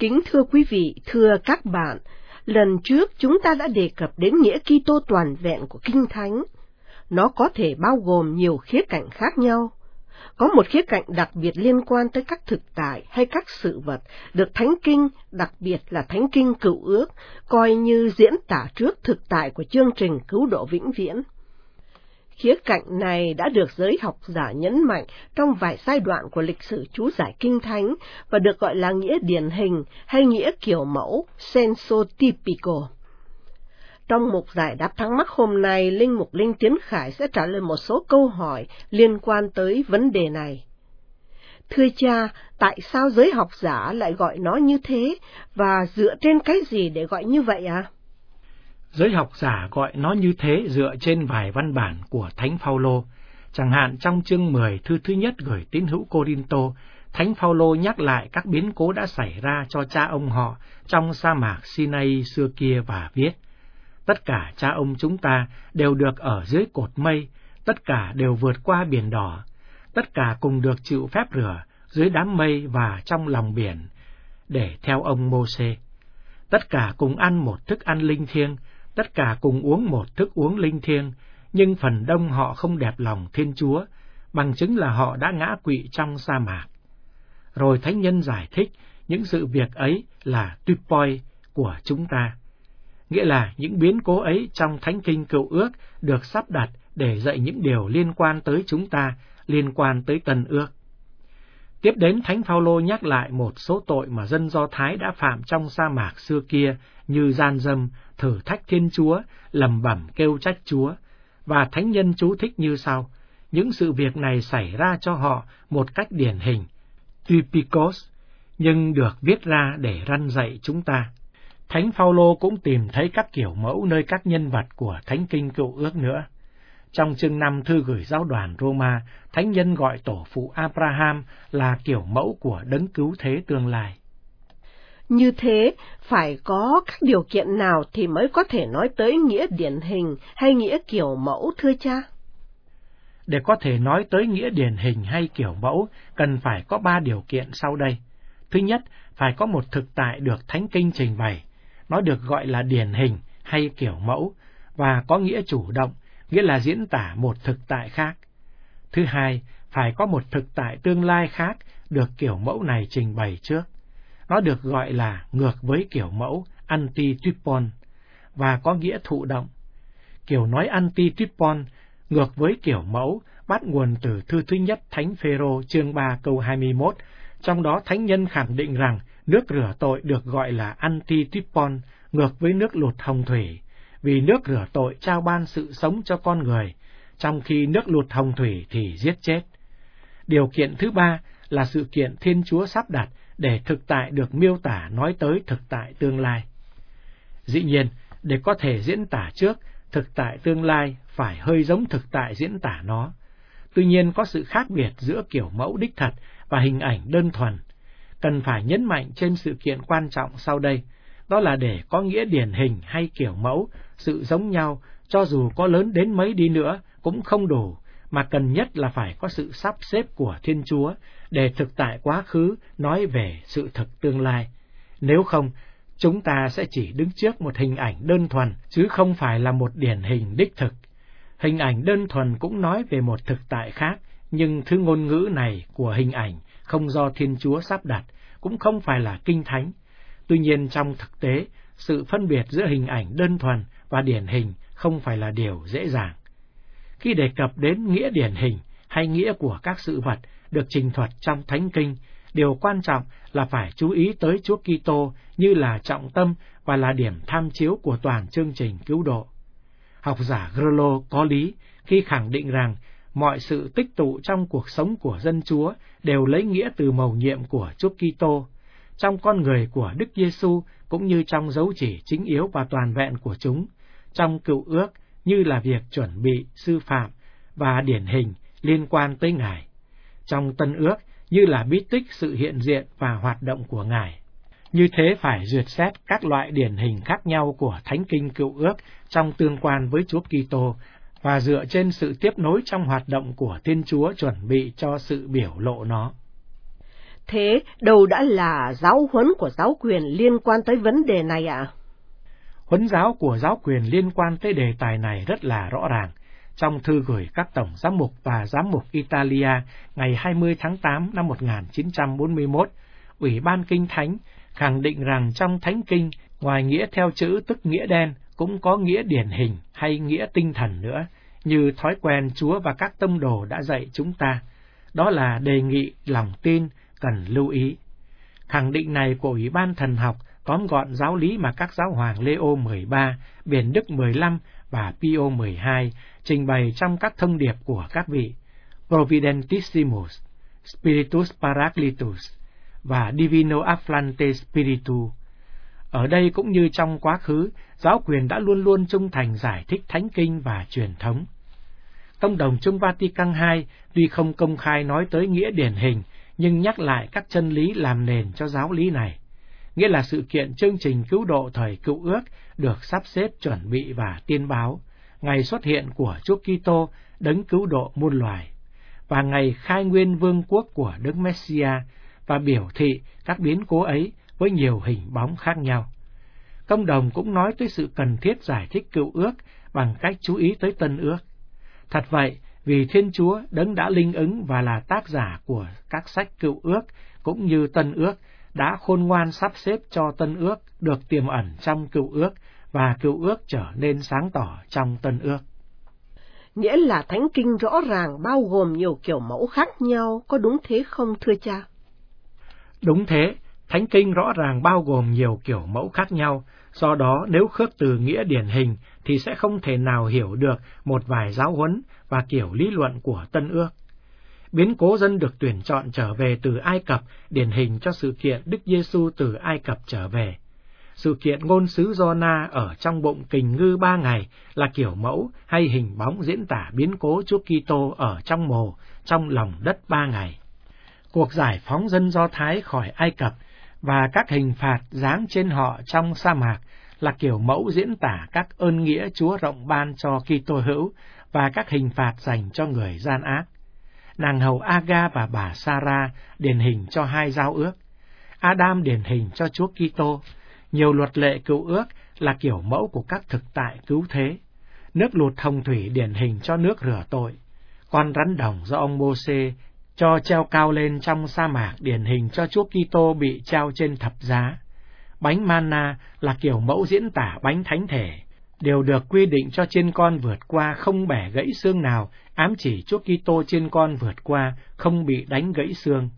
Kính thưa quý vị, thưa các bạn, lần trước chúng ta đã đề cập đến nghĩa Kitô toàn vẹn của Kinh Thánh. Nó có thể bao gồm nhiều khía cạnh khác nhau. Có một khía cạnh đặc biệt liên quan tới các thực tại hay các sự vật được Thánh Kinh, đặc biệt là Thánh Kinh Cựu Ước, coi như diễn tả trước thực tại của chương trình cứu độ vĩnh viễn. Khía cạnh này đã được giới học giả nhấn mạnh trong vài giai đoạn của lịch sử chú giải kinh thánh và được gọi là nghĩa điển hình hay nghĩa kiểu mẫu senso typico. Trong mục giải đáp thắc mắc hôm nay, Linh Mục Linh Tiến Khải sẽ trả lời một số câu hỏi liên quan tới vấn đề này. Thưa cha, tại sao giới học giả lại gọi nó như thế và dựa trên cái gì để gọi như vậy à? Giới học giả gọi nó như thế dựa trên vài văn bản của Thánh Phaolô. Chẳng hạn trong chương 10 thư thứ nhất gửi tín hữu Corinto, Thánh Phaolô nhắc lại các biến cố đã xảy ra cho cha ông họ trong sa mạc Sinai xưa kia và viết: Tất cả cha ông chúng ta đều được ở dưới cột mây, tất cả đều vượt qua biển đỏ, tất cả cùng được chịu phép rửa dưới đám mây và trong lòng biển, để theo ông Môsê. Tất cả cùng ăn một thức ăn linh thiêng, tất cả cùng uống một thức uống linh thiêng, nhưng phần đông họ không đẹp lòng Thiên Chúa, bằng chứng là họ đã ngã quỵ trong sa mạc. Rồi Thánh Nhân giải thích những sự việc ấy là tupoi của chúng ta. Nghĩa là những biến cố ấy trong Thánh Kinh Cựu Ước được sắp đặt để dạy những điều liên quan tới chúng ta, liên quan tới Tân Ước. Tiếp đến Thánh Phaolô nhắc lại một số tội mà dân Do Thái đã phạm trong sa mạc xưa kia như gian dâm, thử thách Thiên Chúa, lầm bẩm kêu trách Chúa, và Thánh Nhân chú thích như sau. Những sự việc này xảy ra cho họ một cách điển hình, typicos, nhưng được viết ra để răn dạy chúng ta. Thánh Phaolô cũng tìm thấy các kiểu mẫu nơi các nhân vật của Thánh Kinh Cựu Ước nữa. Trong chương năm thư gửi giáo đoàn Roma, Thánh nhân gọi tổ phụ Abraham là kiểu mẫu của đấng cứu thế tương lai. Như thế, phải có các điều kiện nào thì mới có thể nói tới nghĩa điển hình hay nghĩa kiểu mẫu thưa cha? Để có thể nói tới nghĩa điển hình hay kiểu mẫu, cần phải có ba điều kiện sau đây. Thứ nhất, phải có một thực tại được Thánh Kinh trình bày. Nó được gọi là điển hình hay kiểu mẫu, và có nghĩa chủ động, nghĩa là diễn tả một thực tại khác. Thứ hai, phải có một thực tại tương lai khác được kiểu mẫu này trình bày trước. Nó được gọi là ngược với kiểu mẫu anti-tripon và có nghĩa thụ động. Kiểu nói anti-tripon ngược với kiểu mẫu bắt nguồn từ thư thứ nhất Thánh Phêrô chương 3 câu 21, trong đó thánh nhân khẳng định rằng nước rửa tội được gọi là anti-tripon ngược với nước lụt hồng thủy, vì nước rửa tội trao ban sự sống cho con người, trong khi nước lụt hồng thủy thì giết chết. Điều kiện thứ ba là sự kiện Thiên Chúa sắp đặt để thực tại được miêu tả nói tới thực tại tương lai. Dĩ nhiên, để có thể diễn tả trước, thực tại tương lai phải hơi giống thực tại diễn tả nó. Tuy nhiên có sự khác biệt giữa kiểu mẫu đích thật và hình ảnh đơn thuần. Cần phải nhấn mạnh trên sự kiện quan trọng sau đây, đó là để có nghĩa điển hình hay kiểu mẫu, sự giống nhau, cho dù có lớn đến mấy đi nữa, cũng không đủ, mà cần nhất là phải có sự sắp xếp của Thiên Chúa để thực tại quá khứ nói về sự thực tương lai. Nếu không, chúng ta sẽ chỉ đứng trước một hình ảnh đơn thuần, chứ không phải là một điển hình đích thực. Hình ảnh đơn thuần cũng nói về một thực tại khác, nhưng thứ ngôn ngữ này của hình ảnh không do Thiên Chúa sắp đặt, cũng không phải là kinh thánh. Tuy nhiên trong thực tế, sự phân biệt giữa hình ảnh đơn thuần và điển hình không phải là điều dễ dàng. Khi đề cập đến nghĩa điển hình hay nghĩa của các sự vật được trình thuật trong Thánh Kinh, điều quan trọng là phải chú ý tới Chúa Kitô như là trọng tâm và là điểm tham chiếu của toàn chương trình cứu độ. Học giả Grolo có lý khi khẳng định rằng mọi sự tích tụ trong cuộc sống của dân Chúa đều lấy nghĩa từ mầu nhiệm của Chúa Kitô, trong con người của Đức Giêsu cũng như trong dấu chỉ chính yếu và toàn vẹn của chúng, trong cựu ước như là việc chuẩn bị sư phạm và điển hình liên quan tới Ngài trong tân ước như là bí tích sự hiện diện và hoạt động của Ngài. Như thế phải duyệt xét các loại điển hình khác nhau của Thánh Kinh Cựu Ước trong tương quan với Chúa Kitô và dựa trên sự tiếp nối trong hoạt động của Thiên Chúa chuẩn bị cho sự biểu lộ nó. Thế đâu đã là giáo huấn của giáo quyền liên quan tới vấn đề này ạ? À? Huấn giáo của giáo quyền liên quan tới đề tài này rất là rõ ràng. Trong thư gửi các tổng giám mục và giám mục Italia ngày 20 tháng 8 năm 1941, Ủy ban Kinh Thánh khẳng định rằng trong Thánh Kinh, ngoài nghĩa theo chữ tức nghĩa đen, cũng có nghĩa điển hình hay nghĩa tinh thần nữa, như thói quen Chúa và các tông đồ đã dạy chúng ta. Đó là đề nghị lòng tin cần lưu ý. Khẳng định này của Ủy ban Thần học tóm gọn giáo lý mà các giáo hoàng Leo 13, Biển Đức 15 và Pio 12 trình bày trong các thông điệp của các vị Providentissimus, Spiritus Paraclitus và Divino Afflante Spiritu. Ở đây cũng như trong quá khứ, giáo quyền đã luôn luôn trung thành giải thích thánh kinh và truyền thống. Tông đồng Trung Vatican II tuy không công khai nói tới nghĩa điển hình, nhưng nhắc lại các chân lý làm nền cho giáo lý này. Nghĩa là sự kiện chương trình cứu độ thời cựu ước được sắp xếp chuẩn bị và tiên báo, ngày xuất hiện của Chúa Kitô đấng cứu độ muôn loài, và ngày khai nguyên vương quốc của Đức Messia và biểu thị các biến cố ấy với nhiều hình bóng khác nhau. Công đồng cũng nói tới sự cần thiết giải thích cựu ước bằng cách chú ý tới tân ước. Thật vậy, vì Thiên Chúa đấng đã linh ứng và là tác giả của các sách cựu ước cũng như tân ước đã khôn ngoan sắp xếp cho tân ước được tiềm ẩn trong cựu ước và cựu ước trở nên sáng tỏ trong tân ước. Nghĩa là thánh kinh rõ ràng bao gồm nhiều kiểu mẫu khác nhau, có đúng thế không thưa cha? Đúng thế, thánh kinh rõ ràng bao gồm nhiều kiểu mẫu khác nhau, do đó nếu khước từ nghĩa điển hình thì sẽ không thể nào hiểu được một vài giáo huấn và kiểu lý luận của Tân ước. Biến cố dân được tuyển chọn trở về từ Ai Cập điển hình cho sự kiện Đức Giêsu từ Ai Cập trở về. Sự kiện ngôn sứ Gio-na ở trong bụng kình ngư ba ngày là kiểu mẫu hay hình bóng diễn tả biến cố Chúa Kitô ở trong mồ, trong lòng đất ba ngày. Cuộc giải phóng dân Do Thái khỏi Ai Cập và các hình phạt giáng trên họ trong sa mạc là kiểu mẫu diễn tả các ơn nghĩa Chúa rộng ban cho Kitô hữu và các hình phạt dành cho người gian ác. Nàng hầu Aga và bà Sarah điển hình cho hai giao ước. Adam điển hình cho Chúa Kitô. Nhiều luật lệ cứu ước là kiểu mẫu của các thực tại cứu thế. Nước lụt hồng thủy điển hình cho nước rửa tội. Con rắn đồng do ông Môse cho treo cao lên trong sa mạc điển hình cho Chúa Kitô bị treo trên thập giá. Bánh manna là kiểu mẫu diễn tả bánh thánh thể, đều được quy định cho trên con vượt qua không bẻ gãy xương nào, ám chỉ Chúa Kitô trên con vượt qua không bị đánh gãy xương.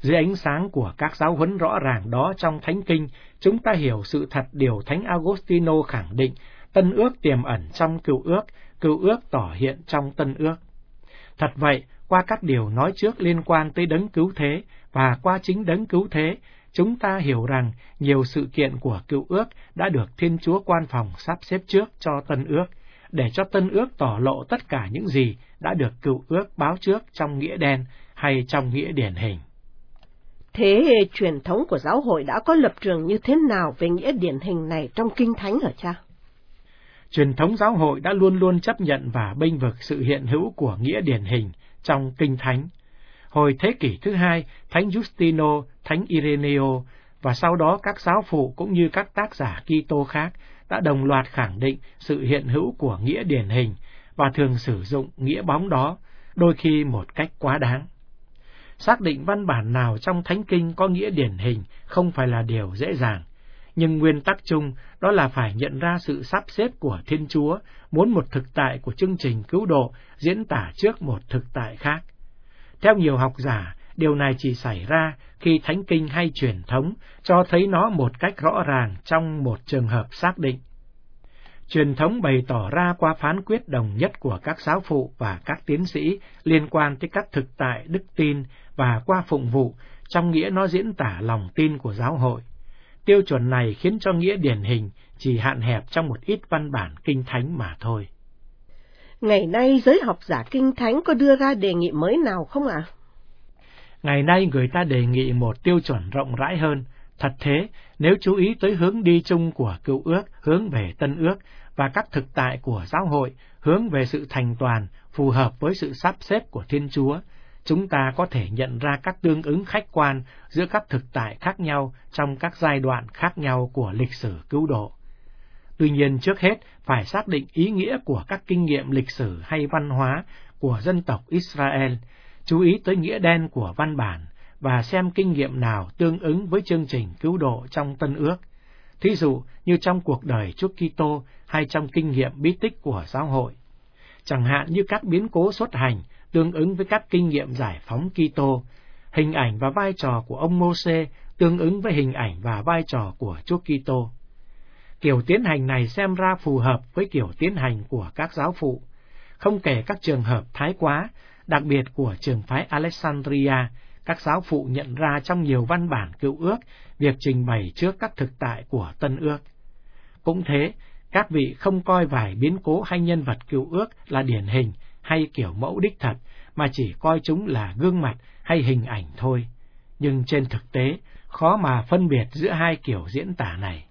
Dưới ánh sáng của các giáo huấn rõ ràng đó trong Thánh Kinh, chúng ta hiểu sự thật điều Thánh Agostino khẳng định, Tân ước tiềm ẩn trong cựu ước, cựu ước tỏ hiện trong Tân ước. Thật vậy, qua các điều nói trước liên quan tới đấng cứu thế và qua chính đấng cứu thế, chúng ta hiểu rằng nhiều sự kiện của cựu ước đã được Thiên Chúa quan phòng sắp xếp trước cho tân ước, để cho tân ước tỏ lộ tất cả những gì đã được cựu ước báo trước trong nghĩa đen hay trong nghĩa điển hình. Thế truyền thống của giáo hội đã có lập trường như thế nào về nghĩa điển hình này trong Kinh Thánh hả cha? Truyền thống giáo hội đã luôn luôn chấp nhận và bênh vực sự hiện hữu của nghĩa điển hình trong Kinh Thánh. Hồi thế kỷ thứ hai, Thánh Justino, Thánh Ireneo và sau đó các giáo phụ cũng như các tác giả Kitô khác đã đồng loạt khẳng định sự hiện hữu của nghĩa điển hình và thường sử dụng nghĩa bóng đó, đôi khi một cách quá đáng. Xác định văn bản nào trong Thánh Kinh có nghĩa điển hình không phải là điều dễ dàng, nhưng nguyên tắc chung đó là phải nhận ra sự sắp xếp của Thiên Chúa muốn một thực tại của chương trình cứu độ diễn tả trước một thực tại khác. Theo nhiều học giả, điều này chỉ xảy ra khi thánh kinh hay truyền thống cho thấy nó một cách rõ ràng trong một trường hợp xác định. Truyền thống bày tỏ ra qua phán quyết đồng nhất của các giáo phụ và các tiến sĩ liên quan tới các thực tại đức tin và qua phụng vụ, trong nghĩa nó diễn tả lòng tin của giáo hội. Tiêu chuẩn này khiến cho nghĩa điển hình chỉ hạn hẹp trong một ít văn bản kinh thánh mà thôi. Ngày nay giới học giả kinh thánh có đưa ra đề nghị mới nào không ạ? Ngày nay người ta đề nghị một tiêu chuẩn rộng rãi hơn. Thật thế, nếu chú ý tới hướng đi chung của cựu ước, hướng về tân ước, và các thực tại của giáo hội, hướng về sự thành toàn, phù hợp với sự sắp xếp của Thiên Chúa, chúng ta có thể nhận ra các tương ứng khách quan giữa các thực tại khác nhau trong các giai đoạn khác nhau của lịch sử cứu độ. Tuy nhiên trước hết phải xác định ý nghĩa của các kinh nghiệm lịch sử hay văn hóa của dân tộc Israel, chú ý tới nghĩa đen của văn bản và xem kinh nghiệm nào tương ứng với chương trình cứu độ trong Tân Ước. Thí dụ như trong cuộc đời Chúa Kitô hay trong kinh nghiệm bí tích của giáo hội. Chẳng hạn như các biến cố xuất hành tương ứng với các kinh nghiệm giải phóng Kitô, hình ảnh và vai trò của ông Môse tương ứng với hình ảnh và vai trò của Chúa Kitô. Kiểu tiến hành này xem ra phù hợp với kiểu tiến hành của các giáo phụ, không kể các trường hợp thái quá, đặc biệt của trường phái Alexandria, các giáo phụ nhận ra trong nhiều văn bản cựu ước việc trình bày trước các thực tại của tân ước. Cũng thế, các vị không coi vài biến cố hay nhân vật cựu ước là điển hình hay kiểu mẫu đích thật, mà chỉ coi chúng là gương mặt hay hình ảnh thôi. Nhưng trên thực tế, khó mà phân biệt giữa hai kiểu diễn tả này.